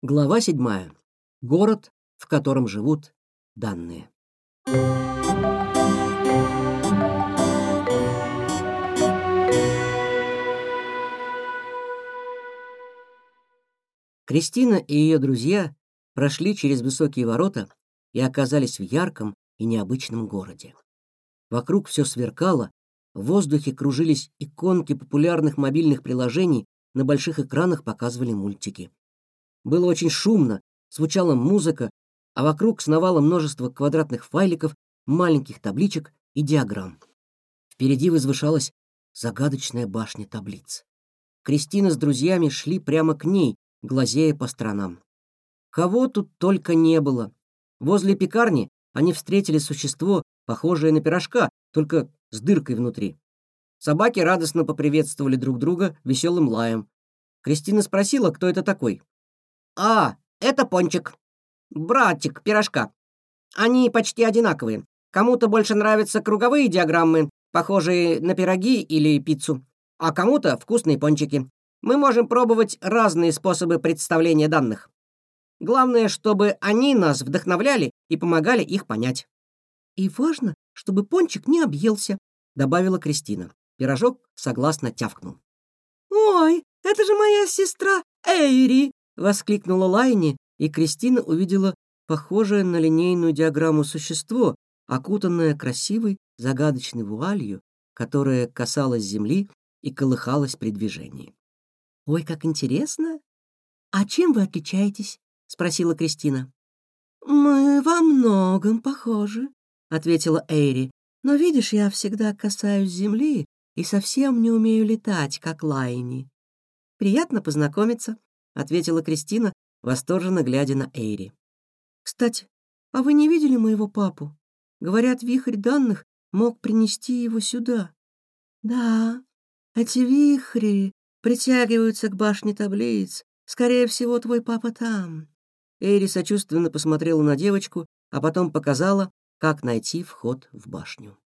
Глава седьмая. Город, в котором живут данные. Кристина и ее друзья прошли через высокие ворота и оказались в ярком и необычном городе. Вокруг все сверкало, в воздухе кружились иконки популярных мобильных приложений, на больших экранах показывали мультики. Было очень шумно, звучала музыка, а вокруг сновало множество квадратных файликов, маленьких табличек и диаграмм. Впереди возвышалась загадочная башня таблиц. Кристина с друзьями шли прямо к ней, глазея по сторонам. Кого тут только не было. Возле пекарни они встретили существо, похожее на пирожка, только с дыркой внутри. Собаки радостно поприветствовали друг друга веселым лаем. Кристина спросила, кто это такой. «А, это Пончик. Братик пирожка. Они почти одинаковые. Кому-то больше нравятся круговые диаграммы, похожие на пироги или пиццу, а кому-то вкусные пончики. Мы можем пробовать разные способы представления данных. Главное, чтобы они нас вдохновляли и помогали их понять. И важно, чтобы пончик не объелся, добавила Кристина. Пирожок согласно тявкнул. Ой, это же моя сестра Эйри, воскликнула Лайни, и Кристина увидела похожее на линейную диаграмму существо, окутанное красивой загадочной вуалью, которая касалась земли и колыхалась при движении. «Ой, как интересно! А чем вы отличаетесь?» — спросила Кристина. «Мы во многом похожи», — ответила Эйри. «Но видишь, я всегда касаюсь земли и совсем не умею летать, как Лайни». «Приятно познакомиться», ответила Кристина, восторженно глядя на Эйри. Кстати, а вы не видели моего папу? Говорят, вихрь данных мог принести его сюда. Да, эти вихри притягиваются к башне таблиц. Скорее всего, твой папа там. Эйри сочувственно посмотрела на девочку, а потом показала, как найти вход в башню.